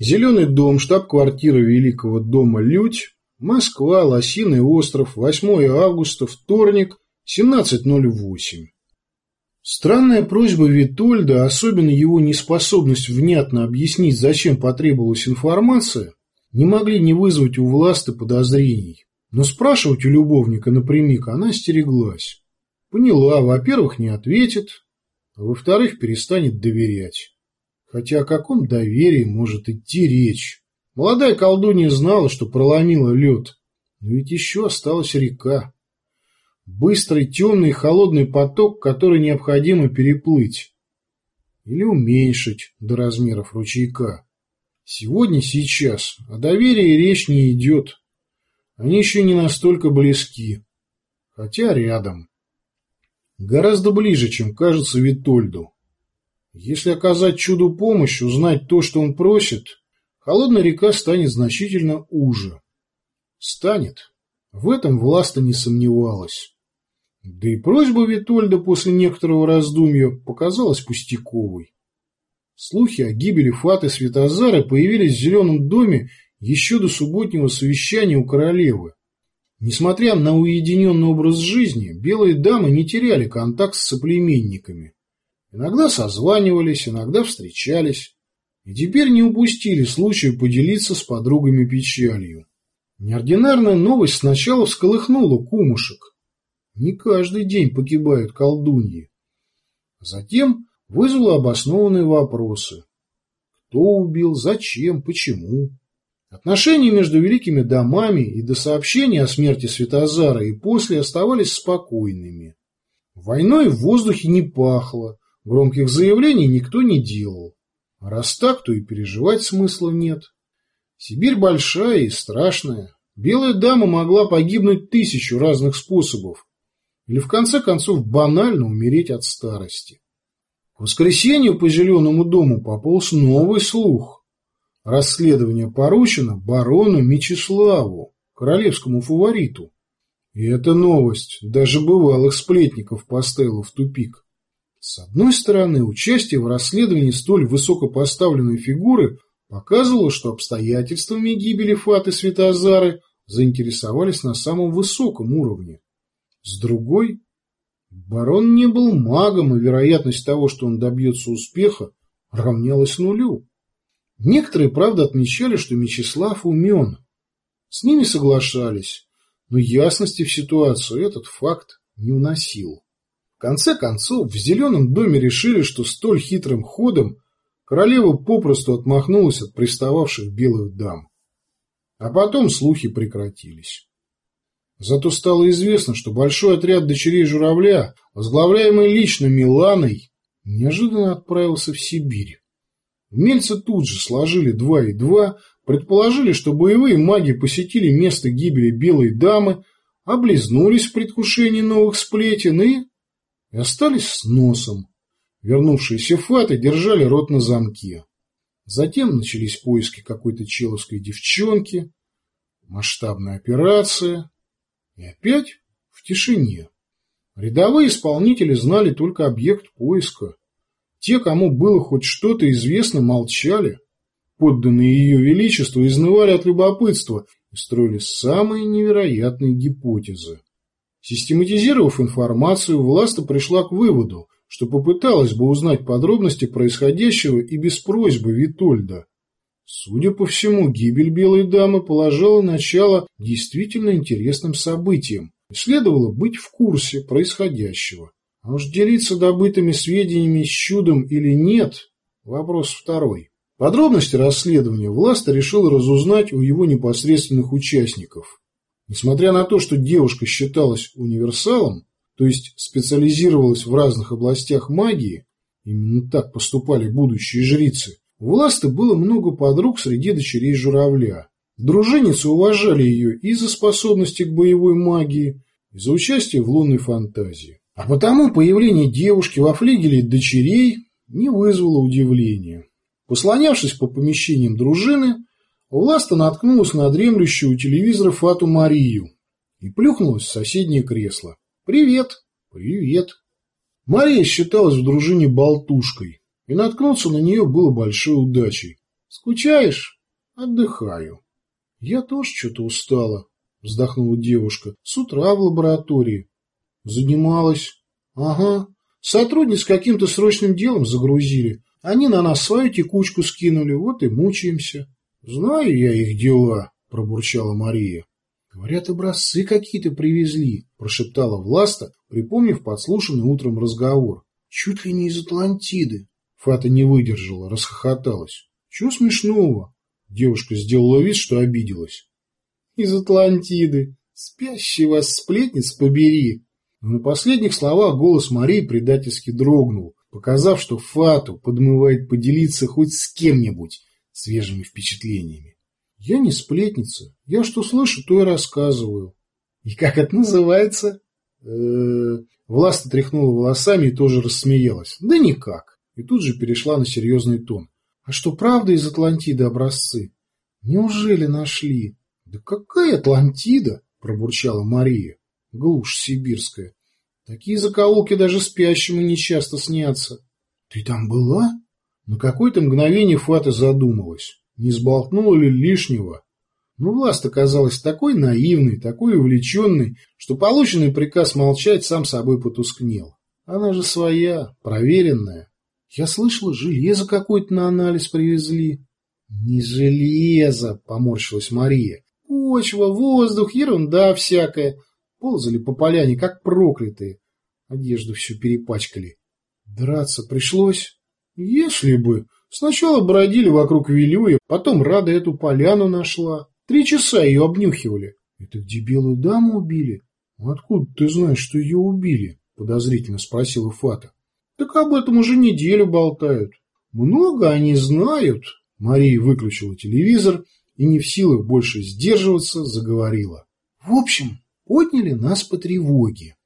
Зеленый дом, штаб-квартира Великого дома «Людь», Москва, Лосиный остров, 8 августа, вторник, 17.08. Странная просьба Витольда, особенно его неспособность внятно объяснить, зачем потребовалась информация, не могли не вызвать у власты подозрений. Но спрашивать у любовника напрямик она стереглась. Поняла, во-первых, не ответит, а во-вторых, перестанет доверять. Хотя о каком доверии может идти речь? Молодая колдунья знала, что проломила лед, но ведь еще осталась река. Быстрый, темный, холодный поток, который необходимо переплыть. Или уменьшить до размеров ручейка. Сегодня, сейчас, о доверии речь не идет. Они еще не настолько близки, хотя рядом. Гораздо ближе, чем кажется Витольду. Если оказать чуду помощь, узнать то, что он просит, холодная река станет значительно уже. Станет. В этом Власта не сомневалась. Да и просьба Витольда после некоторого раздумья показалась пустяковой. Слухи о гибели Фаты Светозара появились в Зеленом доме еще до субботнего совещания у королевы. Несмотря на уединенный образ жизни, белые дамы не теряли контакт с соплеменниками. Иногда созванивались, иногда встречались. И теперь не упустили случая поделиться с подругами печалью. Неординарная новость сначала всколыхнула кумушек. Не каждый день погибают колдуньи. Затем вызвала обоснованные вопросы. Кто убил, зачем, почему. Отношения между великими домами и до сообщения о смерти Светозара и после оставались спокойными. Войной в воздухе не пахло, Громких заявлений никто не делал. А раз так, то и переживать смысла нет. Сибирь большая и страшная. Белая дама могла погибнуть тысячу разных способов. Или в конце концов банально умереть от старости. К воскресенью по Зеленому дому пополз новый слух. Расследование поручено барону Мечиславу, королевскому фавориту. И эта новость даже бывалых сплетников поставила в тупик. С одной стороны, участие в расследовании столь высокопоставленной фигуры показывало, что обстоятельствами гибели Фаты Светозары заинтересовались на самом высоком уровне. С другой, барон не был магом, и вероятность того, что он добьется успеха, равнялась нулю. Некоторые, правда, отмечали, что Мечислав умен. С ними соглашались, но ясности в ситуацию этот факт не уносил конце концов, в Зеленом доме решили, что столь хитрым ходом королева попросту отмахнулась от пристававших белых дам. А потом слухи прекратились. Зато стало известно, что большой отряд дочерей журавля, возглавляемый лично Миланой, неожиданно отправился в Сибирь. Умельцы тут же сложили два и два, предположили, что боевые маги посетили место гибели белой дамы, облизнулись в предвкушении новых сплетен и и остались с носом. Вернувшиеся фаты держали рот на замке. Затем начались поиски какой-то человской девчонки, масштабная операция, и опять в тишине. Рядовые исполнители знали только объект поиска. Те, кому было хоть что-то известно, молчали. Подданные ее величеству изнывали от любопытства и строили самые невероятные гипотезы. Систематизировав информацию, Власта пришла к выводу, что попыталась бы узнать подробности происходящего и без просьбы Витольда. Судя по всему, гибель Белой Дамы положила начало действительно интересным событиям, следовало быть в курсе происходящего. А уж делиться добытыми сведениями с чудом или нет – вопрос второй. Подробности расследования Власта решил разузнать у его непосредственных участников. Несмотря на то, что девушка считалась универсалом, то есть специализировалась в разных областях магии, именно так поступали будущие жрицы, у Власты было много подруг среди дочерей журавля. Дружинницы уважали ее и за способности к боевой магии, и за участие в лунной фантазии. А потому появление девушки во флигеле дочерей не вызвало удивления. Послонявшись по помещениям дружины, Власта наткнулась на дремлющую у телевизора Фату Марию и плюхнулась в соседнее кресло. «Привет!» «Привет!» Мария считалась в дружине болтушкой, и наткнуться на нее было большой удачей. Скучаешь? Отдыхаю. Я тоже что-то устала, вздохнула девушка. С утра в лаборатории. Занималась. Ага. Сотрудниц каким-то срочным делом загрузили. Они на нас свою текучку скинули, вот и мучаемся. Знаю я их дела, пробурчала Мария. Говорят, образцы какие-то привезли, прошептала Власта, припомнив подслушанный утром разговор. Чуть ли не из Атлантиды. Фата не выдержала, расхохоталась. Чего смешного? Девушка сделала вид, что обиделась. Из Атлантиды. Спящий вас сплетниц побери. На последних словах голос Марии предательски дрогнул, показав, что Фату подмывает поделиться хоть с кем-нибудь свежими впечатлениями. Я не сплетница. Я что слышу, то и рассказываю. И как это называется? Э Власта тряхнула волосами и тоже рассмеялась. Да никак. И тут же перешла на серьезный тон. А что, правда из Атлантиды образцы? Неужели нашли? Да какая Атлантида? Пробурчала Мария. Глушь сибирская. Такие закоулки даже спящему нечасто снятся. Ты там была? На какое-то мгновение Фата задумалась, не сболтнула ли лишнего. Но власть оказалась такой наивной, такой увлеченной, что полученный приказ молчать сам собой потускнел. Она же своя, проверенная. Я слышала, железо какое-то на анализ привезли. Не железо, поморщилась Мария. Почва, воздух, ерунда всякая. Ползали по поляне, как проклятые. Одежду всю перепачкали. Драться пришлось? Если бы. Сначала бродили вокруг Вилюя, потом Рада эту поляну нашла. Три часа ее обнюхивали. Это где белую даму убили? Откуда ты знаешь, что ее убили? Подозрительно спросила Фата. Так об этом уже неделю болтают. Много они знают. Мария выключила телевизор и не в силах больше сдерживаться, заговорила. В общем, подняли нас по тревоге.